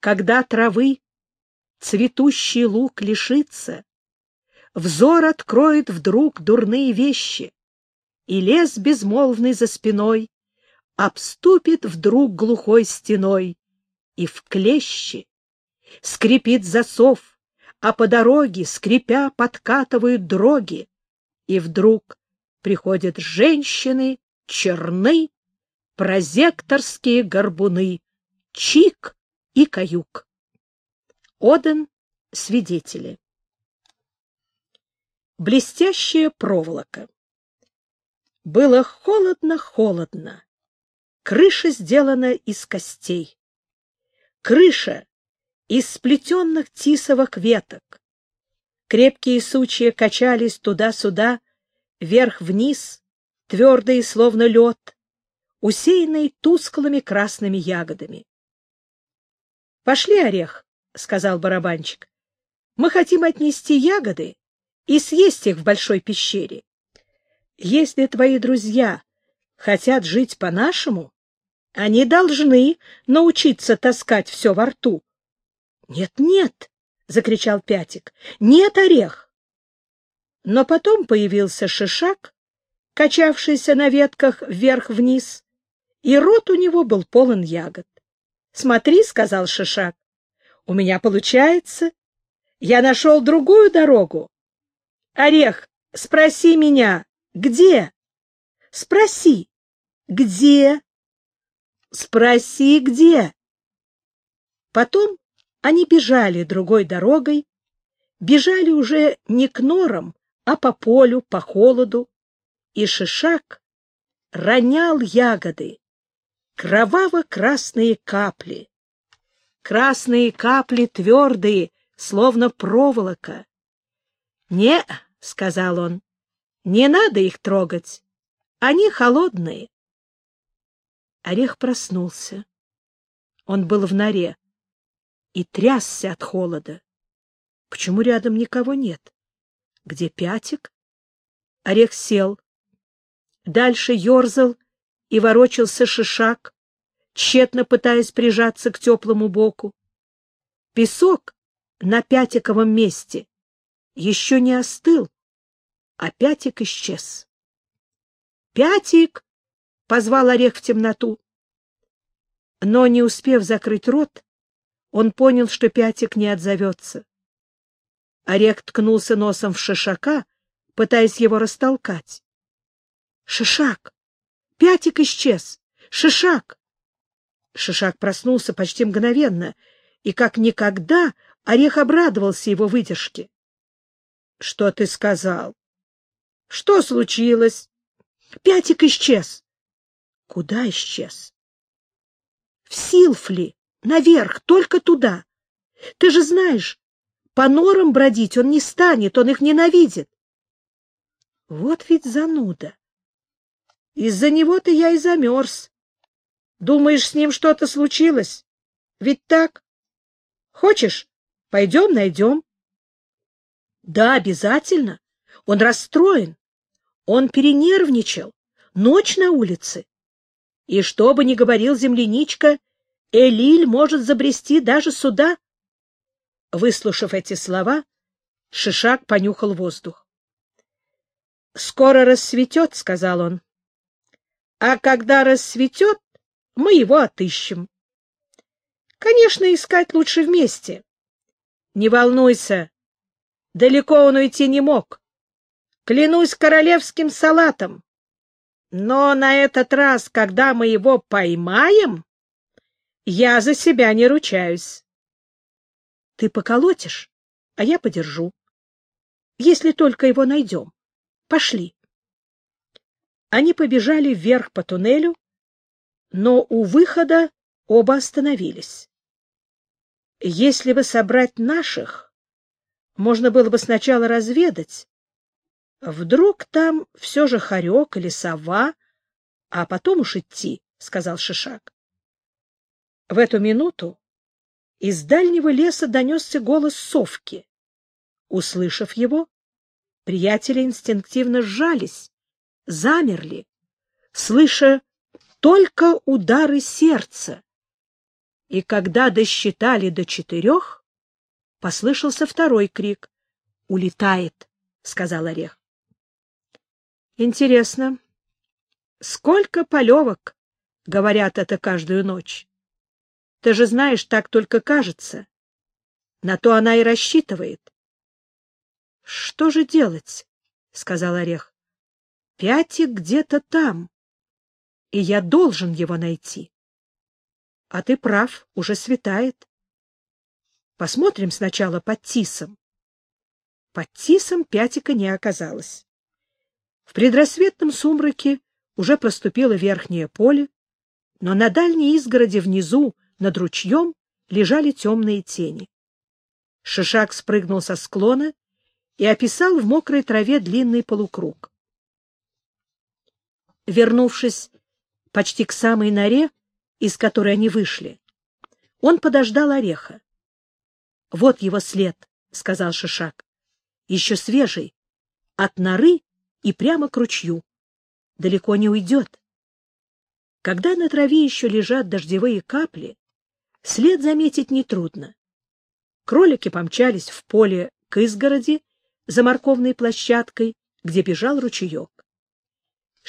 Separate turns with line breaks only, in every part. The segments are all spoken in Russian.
когда травы цветущий лук лишится, взор откроет вдруг дурные вещи, и лес безмолвный за спиной обступит вдруг глухой стеной, и в клещи скрипит засов, а по дороге, скрипя, подкатывают дроги, и вдруг приходят женщины, черны, прозекторские горбуны, чик и каюк. Оден свидетели. Блестящая проволока. Было холодно-холодно. Крыша сделана из костей. Крыша из сплетенных тисовых веток. Крепкие сучья качались туда-сюда, вверх-вниз, твердые, словно лед, усеянные тусклыми красными ягодами. — Пошли, Орех, — сказал барабанчик. — Мы хотим отнести ягоды и съесть их в большой пещере. Если твои друзья хотят жить по-нашему, они должны научиться таскать все во рту. «Нет, — Нет-нет, — закричал Пятик, — нет орех. Но потом появился шишак, качавшийся на ветках вверх-вниз, и рот у него был полон ягод. — Смотри, — сказал шишак, — у меня получается. Я нашел другую дорогу. Орех, спроси меня, где? Спроси, где? Спроси, где? Потом они бежали другой дорогой, бежали уже не к норам, а по полю, по холоду, и Шишак ронял ягоды, кроваво-красные капли. Красные капли твердые, словно проволока. — Не, — сказал он, — не надо их трогать, они холодные. Орех проснулся. Он был в норе и трясся от холода. Почему рядом никого нет? Где Пятик? Орех сел. Дальше ерзал и ворочался шишак, тщетно пытаясь прижаться к теплому боку. Песок на Пятиковом месте еще не остыл, а Пятик исчез. «Пятик!» — позвал Орех в темноту. Но, не успев закрыть рот, он понял, что Пятик не отзовется. Орех ткнулся носом в Шишака, пытаясь его растолкать. «Шишак! Пятик исчез! Шишак!» Шишак проснулся почти мгновенно, и как никогда Орех обрадовался его выдержке. — Что ты сказал? — Что случилось? — Пятик исчез. — Куда исчез? — В Силфли. Наверх, только туда. Ты же знаешь, по норам бродить он не станет, он их ненавидит. Вот ведь зануда. Из-за него-то я и замерз. Думаешь, с ним что-то случилось? Ведь так? Хочешь, пойдем найдем? Да, обязательно. Он расстроен. Он перенервничал. Ночь на улице. И что бы ни говорил земляничка, Элиль может забрести даже сюда. Выслушав эти слова, Шишак понюхал воздух. — Скоро рассветет, — сказал он. — А когда рассветет, мы его отыщем. Конечно, искать лучше вместе. Не волнуйся, далеко он уйти не мог. Клянусь королевским салатом. Но на этот раз, когда мы его поймаем... Я за себя не ручаюсь. Ты поколотишь, а я подержу. Если только его найдем. Пошли. Они побежали вверх по туннелю, но у выхода оба остановились. Если бы собрать наших, можно было бы сначала разведать. Вдруг там все же хорек или сова, а потом уж идти, — сказал Шишак. В эту минуту из дальнего леса донесся голос совки. Услышав его, приятели инстинктивно сжались, замерли, слыша только удары сердца. И когда досчитали до четырех, послышался второй крик. «Улетает!» — сказал Орех. «Интересно, сколько полевок?» — говорят это каждую ночь. Ты же знаешь, так только кажется. На то она и рассчитывает. — Что же делать? — сказал Орех. — Пятик где-то там, и я должен его найти. А ты прав, уже светает. Посмотрим сначала под Тисом. Под Тисом Пятика не оказалось. В предрассветном сумраке уже проступило верхнее поле, но на дальней изгороди внизу, над ручьем, лежали темные тени. Шишак спрыгнул со склона и описал в мокрой траве длинный полукруг. Вернувшись почти к самой норе, из которой они вышли, он подождал ореха. — Вот его след, — сказал Шишак. — Еще свежий, от норы и прямо к ручью. Далеко не уйдет. Когда на траве еще лежат дождевые капли, след заметить нетрудно. Кролики помчались в поле к изгороди за морковной площадкой, где бежал ручеек.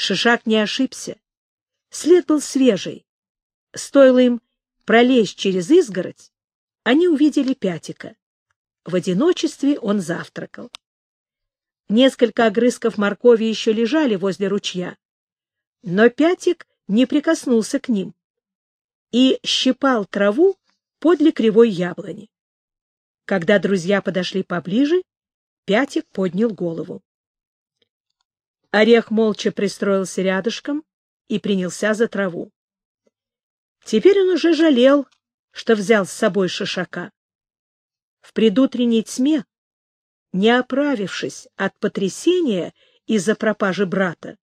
Шишак не ошибся. След был свежий. Стоило им пролезть через изгородь, они увидели Пятика. В одиночестве он завтракал. Несколько огрызков моркови еще лежали возле ручья, но Пятик не прикоснулся к ним и щипал траву подле кривой яблони. Когда друзья подошли поближе, Пятик поднял голову. Орех молча пристроился рядышком и принялся за траву. Теперь он уже жалел, что взял с собой шишака. В предутренней тьме, не оправившись от потрясения из-за пропажи брата,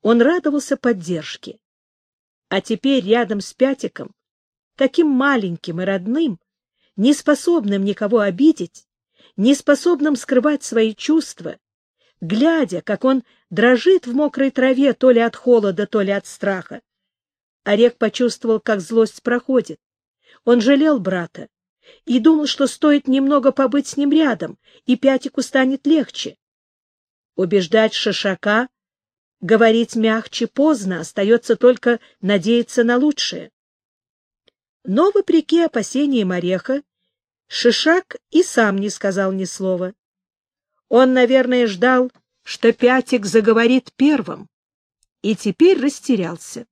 он радовался поддержке. А теперь рядом с Пятиком, таким маленьким и родным, неспособным никого обидеть, неспособным скрывать свои чувства, глядя, как он дрожит в мокрой траве то ли от холода, то ли от страха. Орек почувствовал, как злость проходит. Он жалел брата и думал, что стоит немного побыть с ним рядом, и Пятику станет легче. Убеждать Шишака, говорить мягче поздно, остается только надеяться на лучшее. Но, вопреки опасениям Ореха, Шишак и сам не сказал ни слова. Он, наверное, ждал, что Пятик заговорит первым, и теперь растерялся.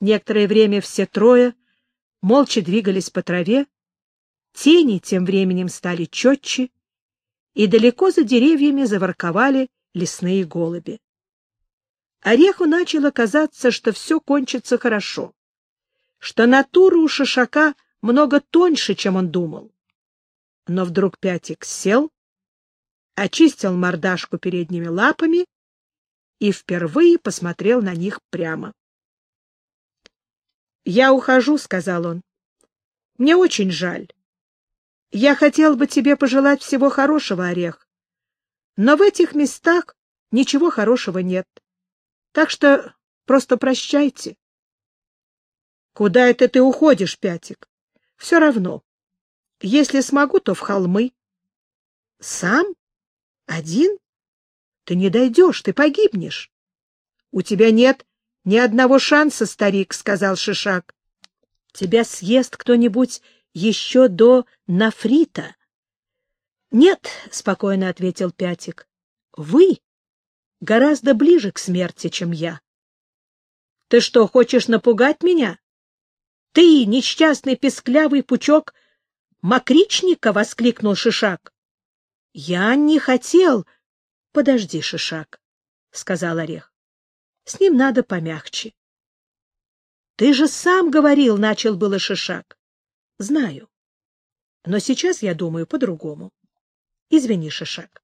Некоторое время все трое молча двигались по траве, тени тем временем стали четче, и далеко за деревьями заворковали лесные голуби. Ореху начало казаться, что все кончится хорошо, что натура у шишака — много тоньше, чем он думал. Но вдруг Пятик сел, очистил мордашку передними лапами и впервые посмотрел на них прямо. — Я ухожу, — сказал он. — Мне очень жаль. Я хотел бы тебе пожелать всего хорошего, Орех. Но в этих местах ничего хорошего нет. Так что просто прощайте. — Куда это ты уходишь, Пятик? Все равно. Если смогу, то в холмы. — Сам? Один? Ты не дойдешь, ты погибнешь. — У тебя нет ни одного шанса, старик, — сказал Шишак. — Тебя съест кто-нибудь еще до Нафрита. — Нет, — спокойно ответил Пятик, — вы гораздо ближе к смерти, чем я. — Ты что, хочешь напугать меня? Ты, несчастный песклявый пучок мокричника! — воскликнул Шишак. — Я не хотел. — Подожди, Шишак, — сказал Орех. — С ним надо помягче. — Ты же сам говорил, — начал было Шишак. — Знаю. Но сейчас я думаю по-другому. Извини, Шишак.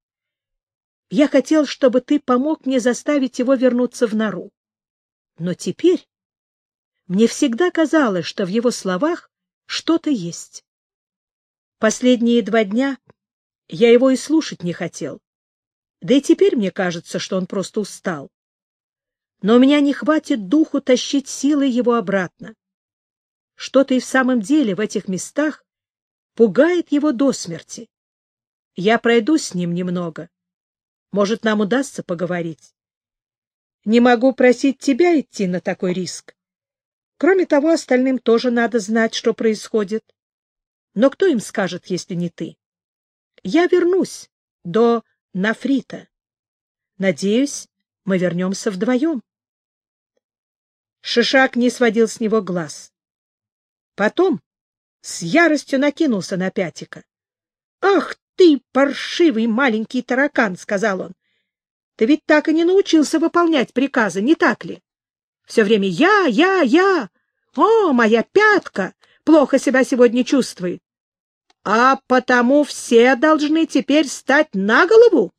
Я хотел, чтобы ты помог мне заставить его вернуться в нору. Но теперь мне всегда казалось, что в его словах что-то есть. Последние два дня я его и слушать не хотел. Да и теперь мне кажется, что он просто устал. Но у меня не хватит духу тащить силой его обратно. Что-то и в самом деле в этих местах пугает его до смерти. Я пройду с ним немного. Может, нам удастся поговорить. Не могу просить тебя идти на такой риск. Кроме того, остальным тоже надо знать, что происходит. Но кто им скажет, если не ты? Я вернусь до Нафрита. Надеюсь, мы вернемся вдвоем. Шишак не сводил с него глаз. Потом с яростью накинулся на Пятика. — Ах ты, паршивый маленький таракан! — сказал он. — Ты ведь так и не научился выполнять приказы, не так ли? Все время я, я, я. О, моя пятка плохо себя сегодня чувствует. А потому все должны теперь стать на голову.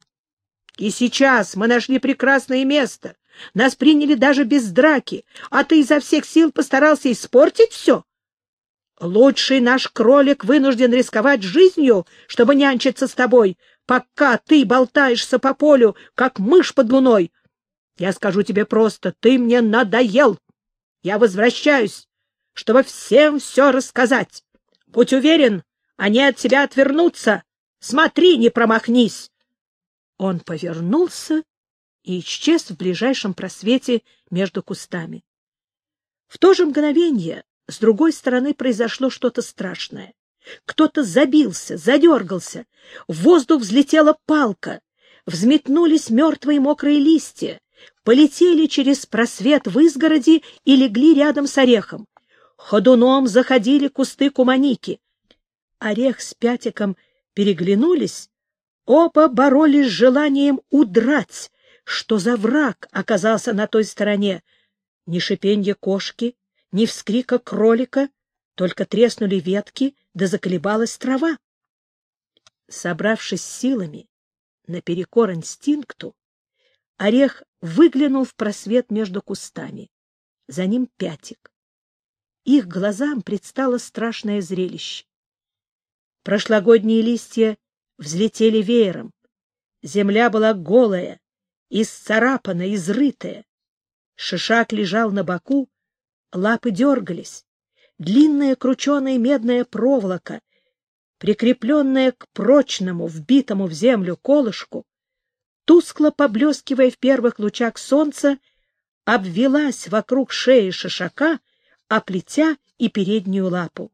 И сейчас мы нашли прекрасное место. Нас приняли даже без драки, а ты изо всех сил постарался испортить все. Лучший наш кролик вынужден рисковать жизнью, чтобы нянчиться с тобой, пока ты болтаешься по полю, как мышь под луной. Я скажу тебе просто, ты мне надоел. Я возвращаюсь, чтобы всем все рассказать. Будь уверен, они от тебя отвернутся. Смотри, не промахнись. Он повернулся и исчез в ближайшем просвете между кустами. В то же мгновение с другой стороны произошло что-то страшное. Кто-то забился, задергался, в воздух взлетела палка, взметнулись мертвые мокрые листья, полетели через просвет в изгороди и легли рядом с орехом. Ходуном заходили кусты куманики. Орех с пятиком переглянулись, оба боролись с желанием удрать, что за враг оказался на той стороне. Ни шипенье кошки, ни вскрика кролика, только треснули ветки, да заколебалась трава. Собравшись силами, наперекор инстинкту, орех выглянул в просвет между кустами. За ним пятик. Их глазам предстало страшное зрелище. Прошлогодние листья взлетели веером. Земля была голая, исцарапанная, изрытая. Шишак лежал на боку, лапы дергались. Длинная крученая медная проволока, прикрепленная к прочному, вбитому в землю колышку, тускло поблескивая в первых лучах солнца, обвелась вокруг шеи шишака, оплетя и переднюю лапу.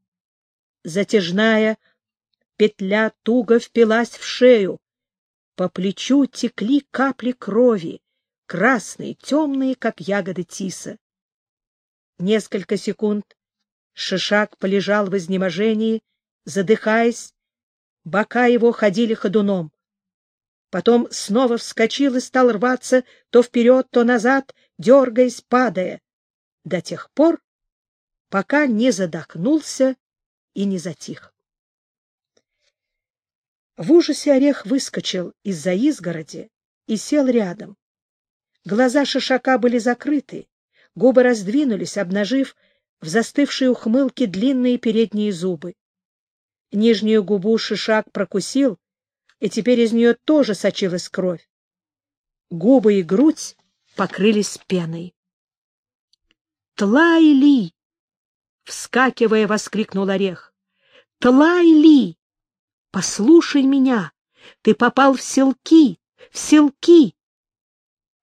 Затяжная петля туго впилась в шею. По плечу текли капли крови, красные, темные, как ягоды тиса. Несколько секунд Шишак полежал в изнеможении, задыхаясь, бока его ходили ходуном. Потом снова вскочил и стал рваться то вперед, то назад, дергаясь, падая, до тех пор, пока не задохнулся и не затих. В ужасе орех выскочил из-за изгороди и сел рядом. Глаза шишака были закрыты, Губы раздвинулись, обнажив в застывшей ухмылке длинные передние зубы. Нижнюю губу шишак прокусил, и теперь из нее тоже сочилась кровь. Губы и грудь покрылись пеной. «Тлайли!» — вскакивая, воскликнул Орех. «Тлайли! Послушай меня! Ты попал в селки, в селки!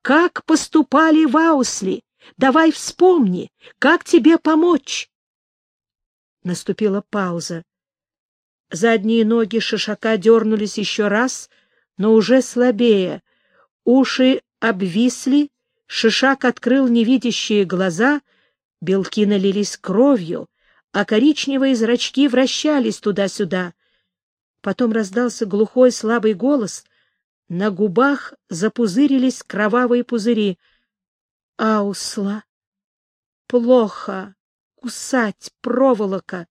Как поступали в Аусли? Давай вспомни, как тебе помочь. Наступила пауза. Задние ноги шишака дернулись еще раз, но уже слабее. Уши обвисли, шишак открыл невидящие глаза, белки налились кровью, а коричневые зрачки вращались туда-сюда. Потом раздался глухой слабый голос, на губах запузырились кровавые пузыри — Аусла. Плохо. Кусать проволока.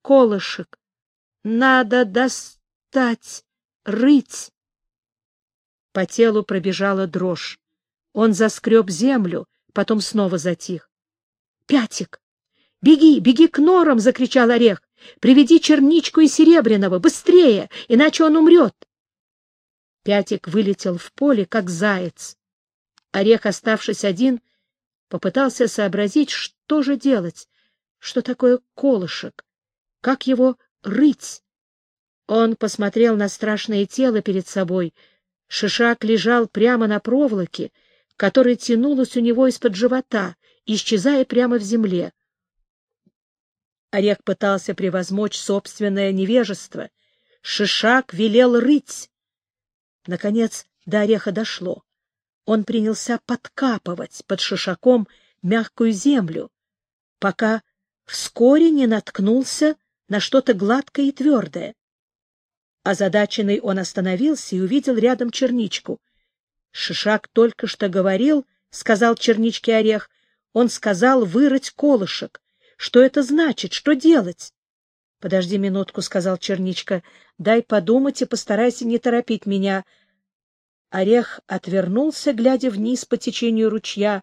Колышек. Надо достать. Рыть. По телу пробежала дрожь. Он заскреб землю, потом снова затих. «Пятик! Беги, беги к норам!» — закричал Орех. «Приведи черничку и серебряного! Быстрее, иначе он умрет!» Пятик вылетел в поле, как заяц. Орех, оставшись один, попытался сообразить, что же делать. что такое колышек, как его рыть. Он посмотрел на страшное тело перед собой. Шишак лежал прямо на проволоке, которая тянулась у него из-под живота, исчезая прямо в земле. Орех пытался превозмочь собственное невежество. Шишак велел рыть. Наконец до ореха дошло. Он принялся подкапывать под шишаком мягкую землю, пока вскоре не наткнулся на что-то гладкое и твердое. Озадаченный он остановился и увидел рядом черничку. Шишак только что говорил, — сказал черничке орех, — он сказал вырыть колышек. Что это значит? Что делать? — Подожди минутку, — сказал черничка. — Дай подумать и постарайся не торопить меня. Орех отвернулся, глядя вниз по течению ручья.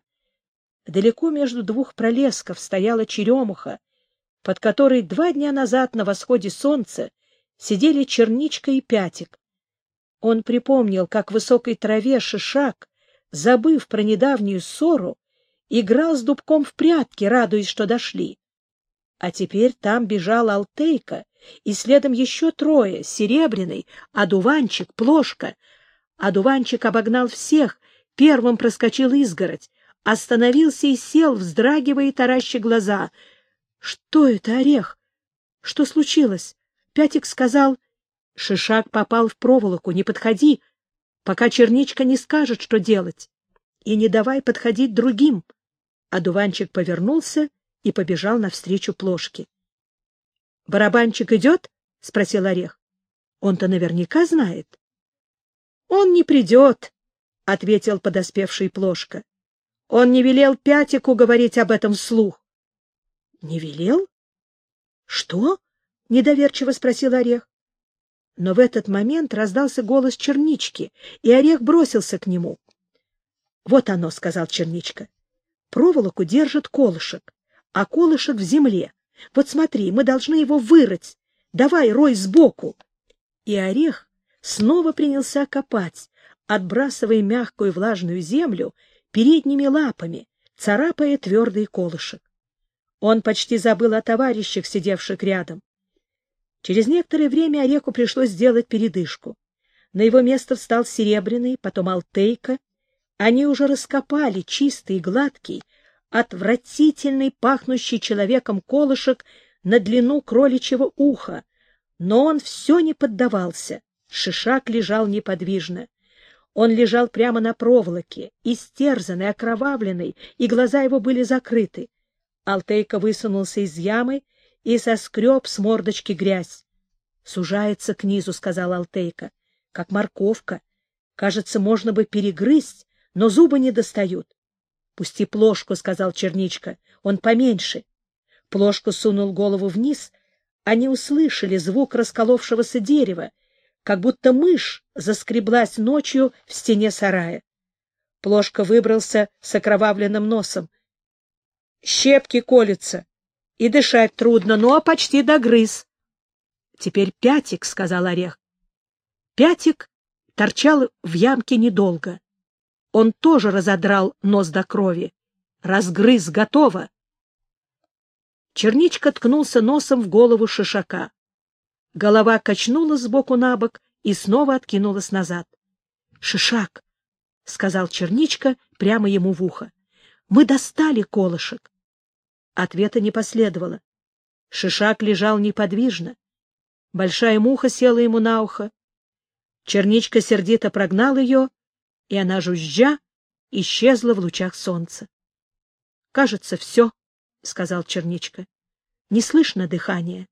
Далеко между двух пролесков стояла черемуха, под которой два дня назад на восходе солнца сидели черничка и пятик. Он припомнил, как в высокой траве шишак, забыв про недавнюю ссору, играл с дубком в прятки, радуясь, что дошли. А теперь там бежал Алтейка, и следом еще трое — Серебряный, Адуванчик, Плошка. Адуванчик обогнал всех, первым проскочил изгородь, остановился и сел, вздрагивая и тараща глаза. — Что это, Орех? Что случилось? Пятик сказал, Шишак попал в проволоку, не подходи, пока черничка не скажет, что делать, и не давай подходить другим. Одуванчик повернулся и побежал навстречу плошке. — Барабанчик идет? — спросил Орех. — Он-то наверняка знает. — Он не придет, — ответил подоспевший плошка. — Он не велел Пятику говорить об этом вслух. — Не велел? — Что? — недоверчиво спросил Орех. Но в этот момент раздался голос Чернички, и Орех бросился к нему. — Вот оно, — сказал Черничка. — Проволоку держит колышек, а колышек в земле. Вот смотри, мы должны его вырыть. Давай, рой сбоку. И Орех снова принялся копать, отбрасывая мягкую влажную землю передними лапами, царапая твердый колышек. Он почти забыл о товарищах, сидевших рядом. Через некоторое время Ореку пришлось сделать передышку. На его место встал Серебряный, потом Алтейка. Они уже раскопали чистый, гладкий, отвратительный, пахнущий человеком колышек на длину кроличьего уха, но он все не поддавался. Шишак лежал неподвижно. Он лежал прямо на проволоке, истерзанный, окровавленный, и глаза его были закрыты. Алтейка высунулся из ямы и соскреб с мордочки грязь. — Сужается к низу, — сказал Алтейка, — как морковка. Кажется, можно бы перегрызть, но зубы не достают. — Пусти плошку, — сказал Черничка, — он поменьше. Плошку сунул голову вниз, они услышали звук расколовшегося дерева, как будто мышь заскреблась ночью в стене сарая. Плошка выбрался с окровавленным носом. — Щепки колются и дышать трудно, но почти догрыз. — Теперь Пятик, — сказал Орех. Пятик торчал в ямке недолго. Он тоже разодрал нос до крови. Разгрыз, готово. Черничка ткнулся носом в голову шишака. Голова качнулась сбоку на бок и снова откинулась назад. — Шишак, — сказал Черничка прямо ему в ухо, — мы достали колышек. Ответа не последовало. Шишак лежал неподвижно. Большая муха села ему на ухо. Черничка сердито прогнал ее, и она, жужжа, исчезла в лучах солнца. — Кажется, все, — сказал Черничка. — Не слышно дыхания.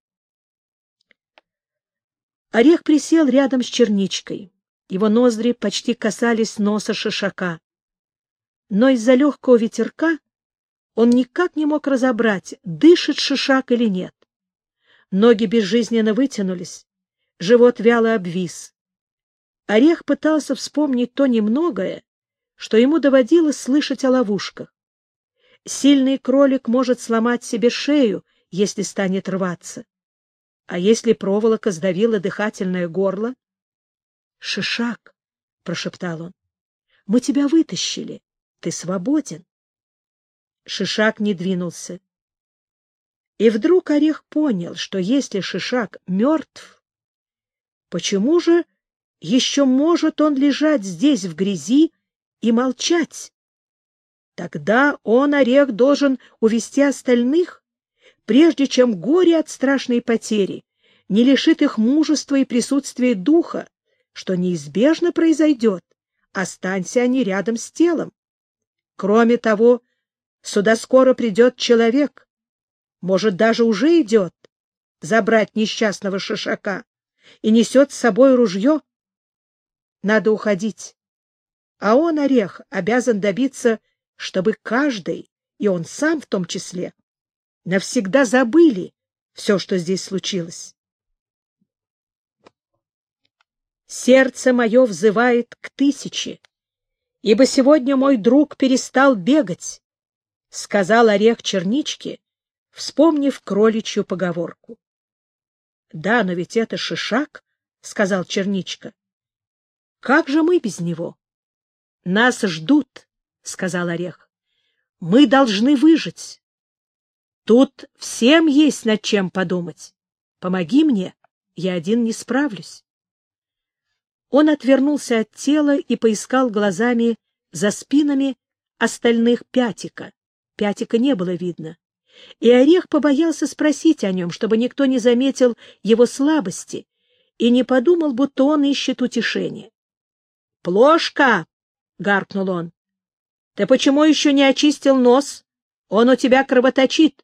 Орех присел рядом с Черничкой. Его ноздри почти касались носа шишака. Но из-за легкого ветерка он никак не мог разобрать, дышит шишак или нет. Ноги безжизненно вытянулись, живот вяло обвис. Орех пытался вспомнить то немногое, что ему доводилось слышать о ловушках. Сильный кролик может сломать себе шею, если станет рваться. А если проволока сдавила дыхательное горло? — Шишак, — прошептал он, — мы тебя вытащили, ты свободен. Шишак не двинулся. И вдруг Орех понял, что если Шишак мертв, почему же еще может он лежать здесь в грязи и молчать? Тогда он, Орех, должен увести остальных, прежде чем горе от страшной потери не лишит их мужества и присутствия духа, что неизбежно произойдет, останься они рядом с телом. Кроме того, сюда скоро придет человек, может, даже уже идет, забрать несчастного шишака и несет с собой ружье. Надо уходить. А он, Орех, обязан добиться, чтобы каждый, и он сам в том числе, навсегда забыли все, что здесь случилось. Сердце мое взывает к тысяче, ибо сегодня мой друг перестал бегать, — сказал орех чернички, вспомнив кроличью поговорку. — Да, но ведь это шишак, — сказал черничка. — Как же мы без него? — Нас ждут, — сказал орех. — Мы должны выжить. Тут всем есть над чем подумать. Помоги мне, я один не справлюсь. Он отвернулся от тела и поискал глазами за спинами остальных пятика. Пятика не было видно. И Орех побоялся спросить о нем, чтобы никто не заметил его слабости и не подумал, будто он ищет утешения. «Плошка!» — гаркнул он. «Ты почему еще не очистил нос? Он у тебя кровоточит.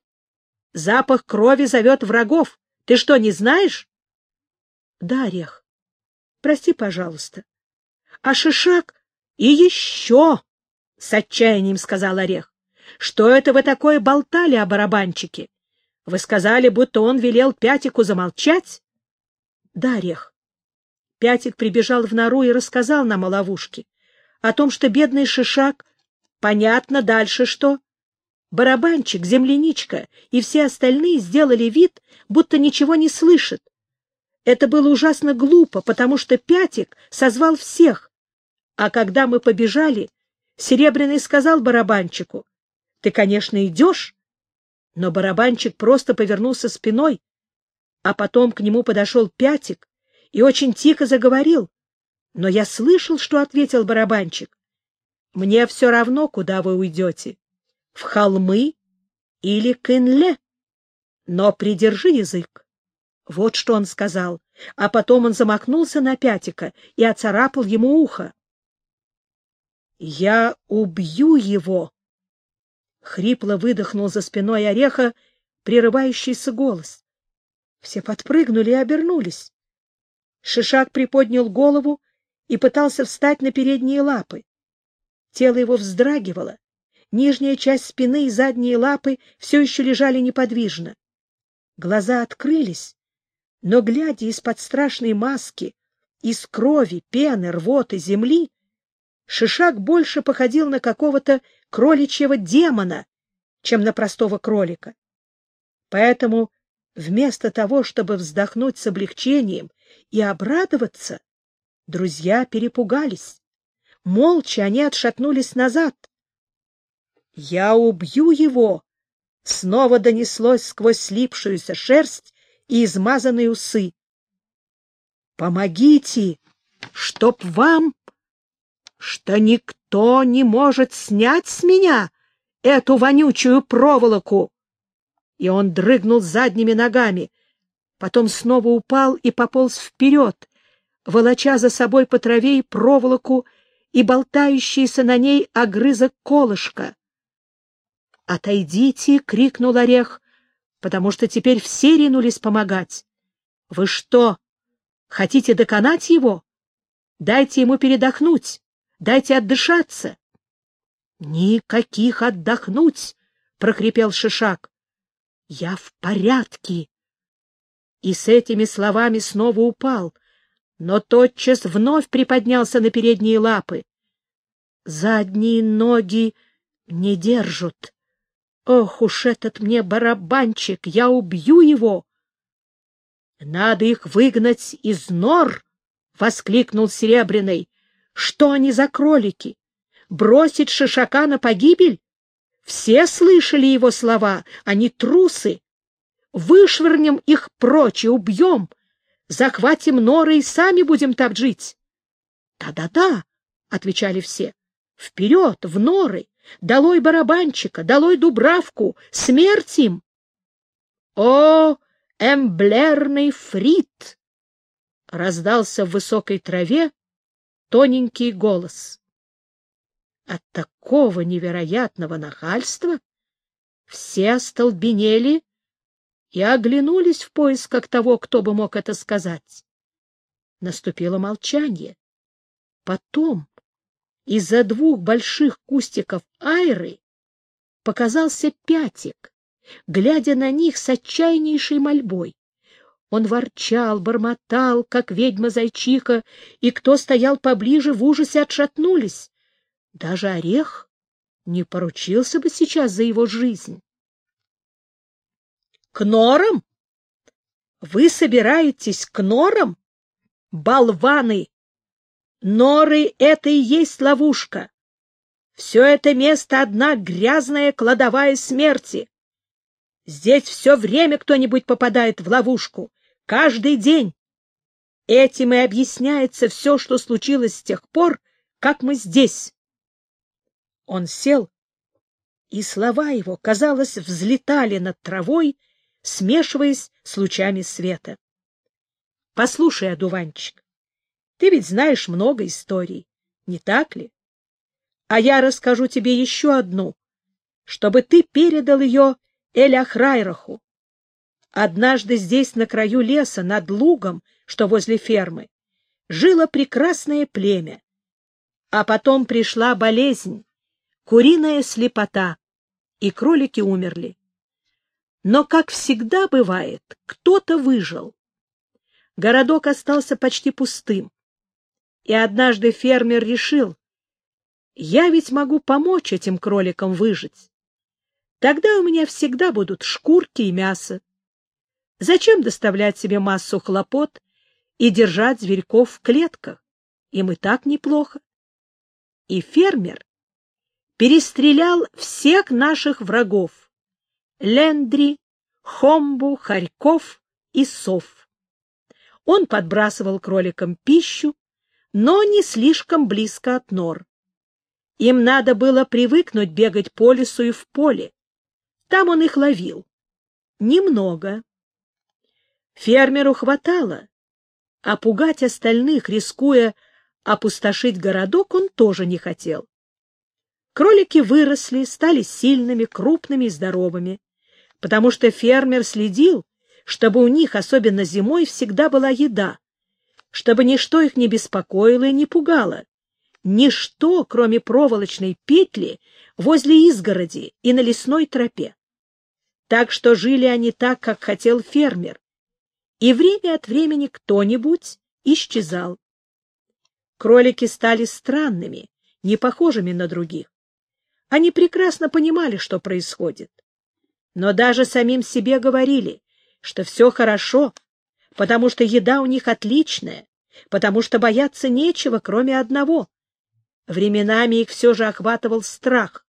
Запах крови зовет врагов. Ты что, не знаешь?» «Да, Орех. Прости, пожалуйста. А Шишак и еще, — с отчаянием сказал Орех. Что это вы такое болтали о барабанчике? Вы сказали, будто он велел Пятику замолчать? Да, Орех. Пятик прибежал в нору и рассказал нам о ловушке. О том, что бедный Шишак... Понятно, дальше что? Барабанчик, земляничка и все остальные сделали вид, будто ничего не слышат, это было ужасно глупо, потому что Пятик созвал всех. А когда мы побежали, Серебряный сказал барабанчику, «Ты, конечно, идешь?» Но барабанчик просто повернулся спиной, а потом к нему подошел Пятик и очень тихо заговорил. Но я слышал, что ответил барабанчик. «Мне все равно, куда вы уйдете, в холмы или к Инле, но придержи язык». Вот что он сказал, а потом он замахнулся на Пятика и оцарапал ему ухо. «Я убью его!» Хрипло выдохнул за спиной ореха прерывающийся голос. Все подпрыгнули и обернулись. Шишак приподнял голову и пытался встать на передние лапы. Тело его вздрагивало, нижняя часть спины и задние лапы все еще лежали неподвижно. Глаза открылись, но, глядя из-под страшной маски, из крови, пены, рвоты, земли, Шишак больше походил на какого-то кроличьего демона, чем на простого кролика. Поэтому вместо того, чтобы вздохнуть с облегчением и обрадоваться, друзья перепугались. Молча они отшатнулись назад. «Я убью его!» Снова донеслось сквозь слипшуюся шерсть и измазанные усы. Помогите, чтоб вам, что никто не может снять с меня эту вонючую проволоку. И он дрыгнул задними ногами, потом снова упал и пополз вперед, волоча за собой по траве и проволоку и болтающийся на ней огрызок колышка. «Отойдите!» — крикнул орех потому что теперь все ринулись помогать. Вы что, хотите доконать его? Дайте ему передохнуть, дайте отдышаться. Никаких отдохнуть, прохрипел Шишак. Я в порядке. И с этими словами снова упал, но тотчас вновь приподнялся на передние лапы. Задние ноги не держат. Ох уж этот мне барабанчик, я убью его! — Надо их выгнать из нор! — воскликнул Серебряный. — Что они за кролики? Бросить шишака на погибель? Все слышали его слова, они трусы. Вышвырнем их прочь и убьем, захватим норы и сами будем там жить. Да — Да-да-да, — отвечали все, — вперед, в норы, долой барабанчика, долой дубравку, смерть им! — О, эмблерный фрит! — раздался в высокой траве тоненький голос. От такого невероятного нахальства все остолбенели и оглянулись в поисках того, кто бы мог это сказать. Наступило молчание. Потом из-за двух больших кустиков айры показался пятик, глядя на них с отчаяннейшей мольбой. Он ворчал, бормотал, как ведьма-зайчиха, и кто стоял поближе, в ужасе отшатнулись. Даже орех не поручился бы сейчас за его жизнь. — К норам? Вы собираетесь к норам? Болваны! Норы — это и есть ловушка. Все это место — одна грязная кладовая смерти. Здесь все время кто-нибудь попадает в ловушку. Каждый день. Этим и объясняется все, что случилось с тех пор, как мы здесь. Он сел, и слова его, казалось, взлетали над травой, смешиваясь с лучами света. — Послушай, одуванчик, ты ведь знаешь много историй, не так ли? А я расскажу тебе еще одну, чтобы ты передал ее Эль-Ахрайраху. Однажды здесь, на краю леса, над лугом, что возле фермы, жило прекрасное племя. А потом пришла болезнь, куриная слепота, и кролики умерли. Но, как всегда бывает, кто-то выжил. Городок остался почти пустым. И однажды фермер решил, я ведь могу помочь этим кроликам выжить. Тогда у меня всегда будут шкурки и мясо. Зачем доставлять себе массу хлопот и держать зверьков в клетках? Им и так неплохо. И фермер перестрелял всех наших врагов — Лендри, Хомбу, Харьков и Сов. Он подбрасывал кроликам пищу, но не слишком близко от нор. Им надо было привыкнуть бегать по лесу и в поле. Там он их ловил. Немного. Фермеру хватало, а пугать остальных, рискуя опустошить городок, он тоже не хотел. Кролики выросли, стали сильными, крупными и здоровыми, потому что фермер следил, чтобы у них, особенно зимой, всегда была еда, чтобы ничто их не беспокоило и не пугало. Ничто, кроме проволочной петли, возле изгороди и на лесной тропе. Так что жили они так, как хотел фермер, и время от времени кто-нибудь исчезал. Кролики стали странными, не похожими на других. Они прекрасно понимали, что происходит. Но даже самим себе говорили, что все хорошо, потому что еда у них отличная, потому что бояться нечего, кроме одного. Временами их все же охватывал страх,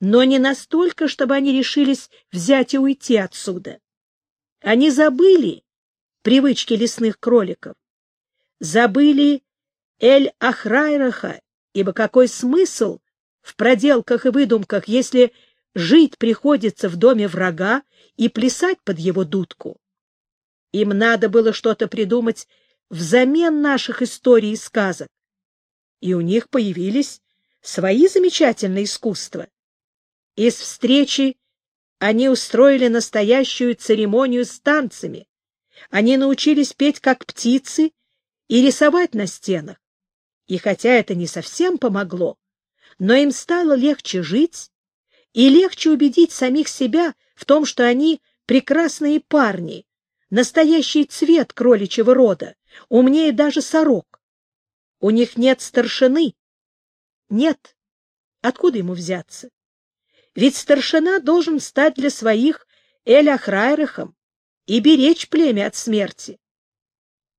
но не настолько, чтобы они решились взять и уйти отсюда. Они забыли привычки лесных кроликов, забыли Эль-Ахрайраха, ибо какой смысл в проделках и выдумках, если жить приходится в доме врага и плясать под его дудку. Им надо было что-то придумать взамен наших историй и сказок. И у них появились свои замечательные искусства. Из встречи они устроили настоящую церемонию с танцами. Они научились петь как птицы и рисовать на стенах. И хотя это не совсем помогло, но им стало легче жить и легче убедить самих себя в том, что они прекрасные парни, настоящий цвет кроличьего рода, умнее даже сорок. У них нет старшины. Нет. Откуда ему взяться? Ведь старшина должен стать для своих Эля-Храйрахом и беречь племя от смерти.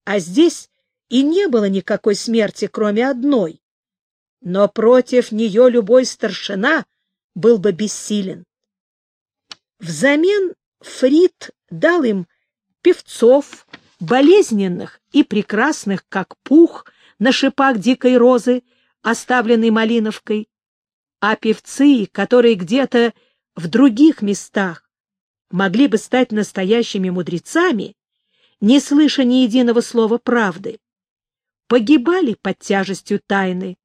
А здесь и не было никакой смерти, кроме одной но против нее любой старшина был бы бессилен. Взамен Фрид дал им певцов, болезненных и прекрасных, как пух, на шипах дикой розы, оставленной Малиновкой, а певцы, которые где-то в других местах могли бы стать настоящими мудрецами, не слыша ни единого слова правды, погибали под тяжестью тайны,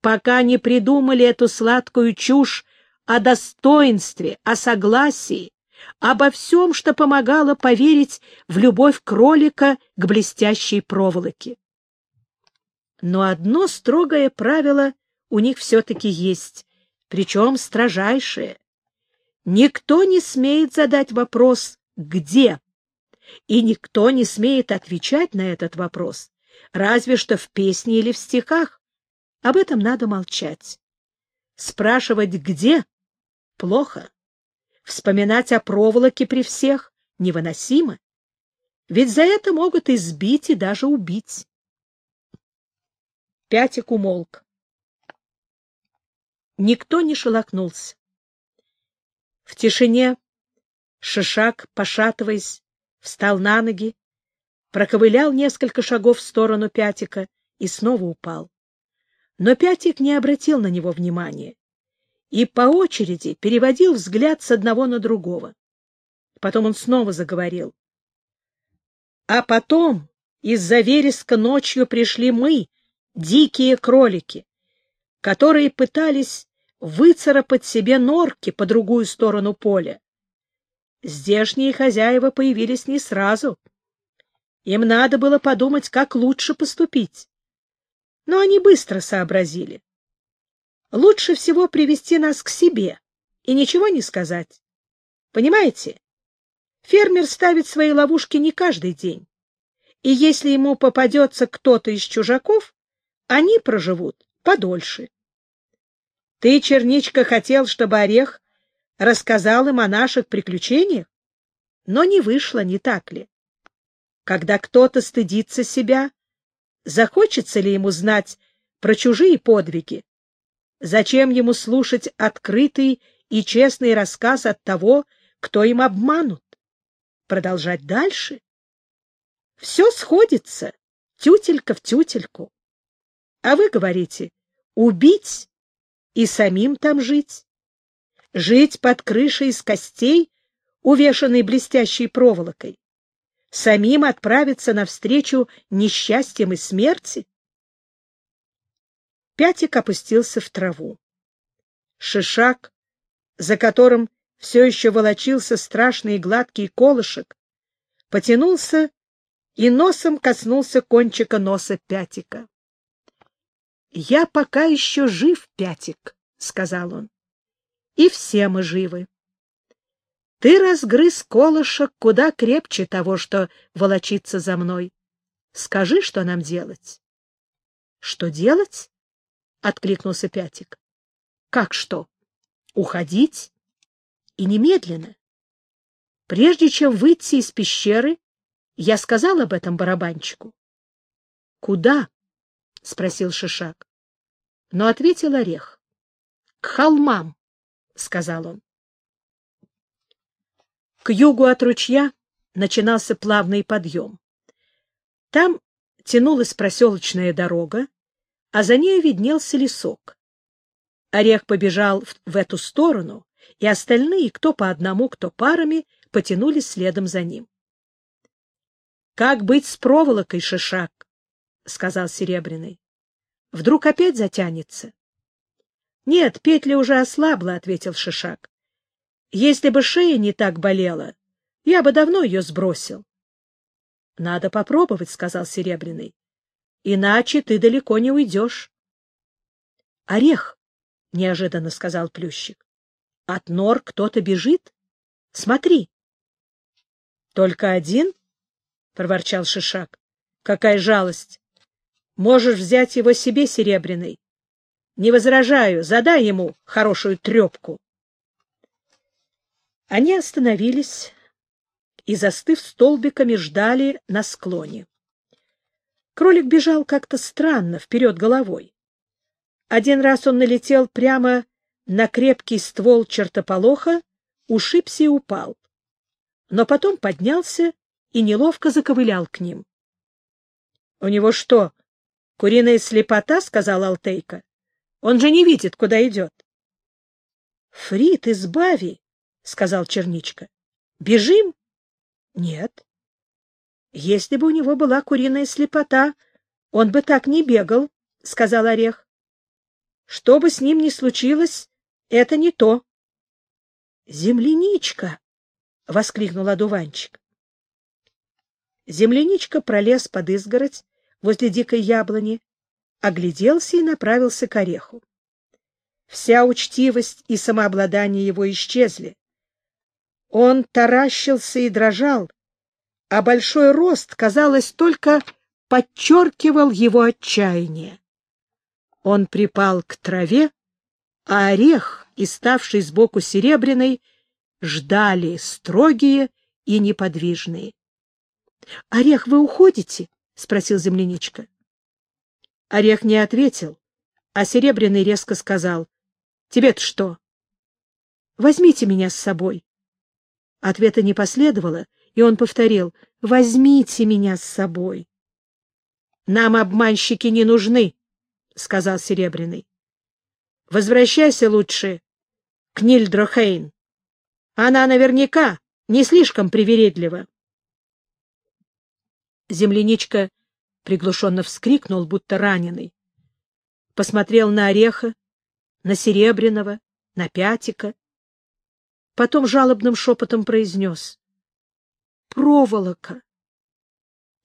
пока не придумали эту сладкую чушь о достоинстве, о согласии, обо всем, что помогало поверить в любовь кролика к блестящей проволоке. Но одно строгое правило у них все-таки есть, причем строжайшее. Никто не смеет задать вопрос «где?», и никто не смеет отвечать на этот вопрос, разве что в песне или в стихах. Об этом надо молчать. Спрашивать «где?» — плохо. Вспоминать о проволоке при всех невыносимо. Ведь за это могут избить и даже убить. Пятик умолк. Никто не шелохнулся. В тишине Шишак, пошатываясь, встал на ноги, проковылял несколько шагов в сторону Пятика и снова упал. Но Пятик не обратил на него внимания и по очереди переводил взгляд с одного на другого. Потом он снова заговорил. А потом из-за вереска ночью пришли мы, дикие кролики, которые пытались выцарапать себе норки по другую сторону поля. Здешние хозяева появились не сразу. Им надо было подумать, как лучше поступить. Но они быстро сообразили. Лучше всего привести нас к себе и ничего не сказать. Понимаете? Фермер ставит свои ловушки не каждый день. И если ему попадется кто-то из чужаков, они проживут подольше. Ты, Черничка, хотел, чтобы Орех рассказал им о наших приключениях? Но не вышло, не так ли? Когда кто-то стыдится себя, захочется ли ему знать про чужие подвиги? Зачем ему слушать открытый и честный рассказ от того, кто им обманут? Продолжать дальше? Все сходится, тютелька в тютельку. А вы говорите, убить и самим там жить? Жить под крышей из костей, увешанной блестящей проволокой? Самим отправиться навстречу несчастьям и смерти? Пятик опустился в траву. Шишак, за которым все еще волочился страшный и гладкий колышек, потянулся и носом коснулся кончика носа Пятика. — Я пока еще жив, Пятик, — сказал он. — И все мы живы. Ты разгрыз колышек куда крепче того, что волочится за мной. Скажи, что нам делать? — Что делать? — откликнулся Пятик. — Как что? Уходить? И немедленно. Прежде чем выйти из пещеры, я сказал об этом барабанщику. — Куда? — спросил Шишак. Но ответил Орех. — К холмам, — сказал он. К югу от ручья начинался плавный подъем. Там тянулась проселочная дорога, а за нею виднелся лесок. Орех побежал в, эту сторону, и остальные, кто по одному, кто парами, потянулись следом за ним. — Как быть с проволокой, Шишак? — сказал Серебряный. — Вдруг опять затянется? — Нет, петля уже ослабла, — ответил Шишак. — Если бы шея не так болела, я бы давно ее сбросил. — Надо попробовать, — сказал Серебряный. — Иначе ты далеко не уйдешь. — Орех, — неожиданно сказал Плющик. — От нор кто-то бежит. Смотри. — Только один? — проворчал Шишак. — Какая жалость! Можешь взять его себе, Серебряный. Не возражаю, задай ему хорошую трепку. Они остановились и, застыв столбиками, ждали на склоне. Кролик бежал как-то странно, вперед головой. Один раз он налетел прямо на крепкий ствол чертополоха, ушибся и упал. но потом поднялся и неловко заковылял к ним. — У него что, куриная слепота? — сказал Алтейка. — Он же не видит, куда идет. — Фрид, избави, — сказал Черничка. — Бежим? — Нет. Если бы у него была куриная слепота, он бы так не бегал, — сказал Орех. — Что бы с ним ни случилось, это не то. — Земляничка! — воскликнул одуванчик. Земляничка пролез под изгородь возле дикой яблони, огляделся и направился к ореху. Вся учтивость и самообладание его исчезли. Он таращился и дрожал, а большой рост, казалось, только подчеркивал его отчаяние. Он припал к траве, а орех и ставший сбоку серебряный ждали строгие и неподвижные. — Орех, вы уходите? — спросил земляничка. Орех не ответил, а серебряный резко сказал. — Тебе-то что? — Возьмите меня с собой. Ответа не последовало, и он повторил «Возьмите меня с собой». «Нам обманщики не нужны», — сказал Серебряный. «Возвращайся лучше к Нильдрохейн. Она наверняка не слишком привередлива». Земляничка приглушенно вскрикнул, будто раненый. Посмотрел на Ореха, на Серебряного, на Пятика. Потом жалобным шепотом произнес проволока.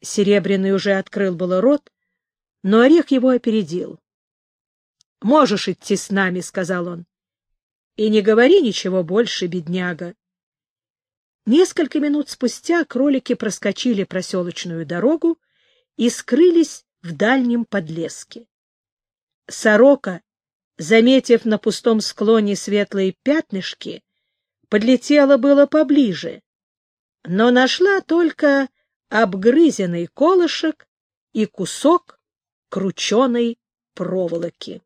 Серебряный уже открыл было рот, но орех его опередил. — Можешь идти с нами, — сказал он. — И не говори ничего больше, бедняга. Несколько минут спустя кролики проскочили проселочную дорогу и скрылись в дальнем подлеске. Сорока, заметив на пустом склоне светлые пятнышки, подлетела было поближе, но нашла только обгрызенный колышек и кусок крученой проволоки.